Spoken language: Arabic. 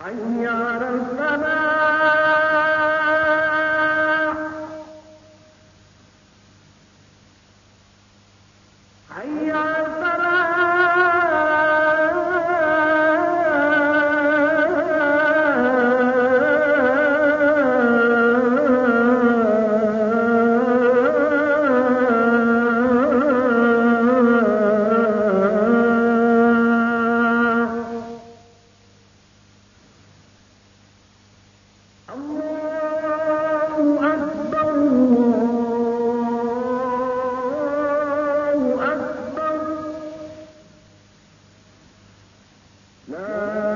حي على لا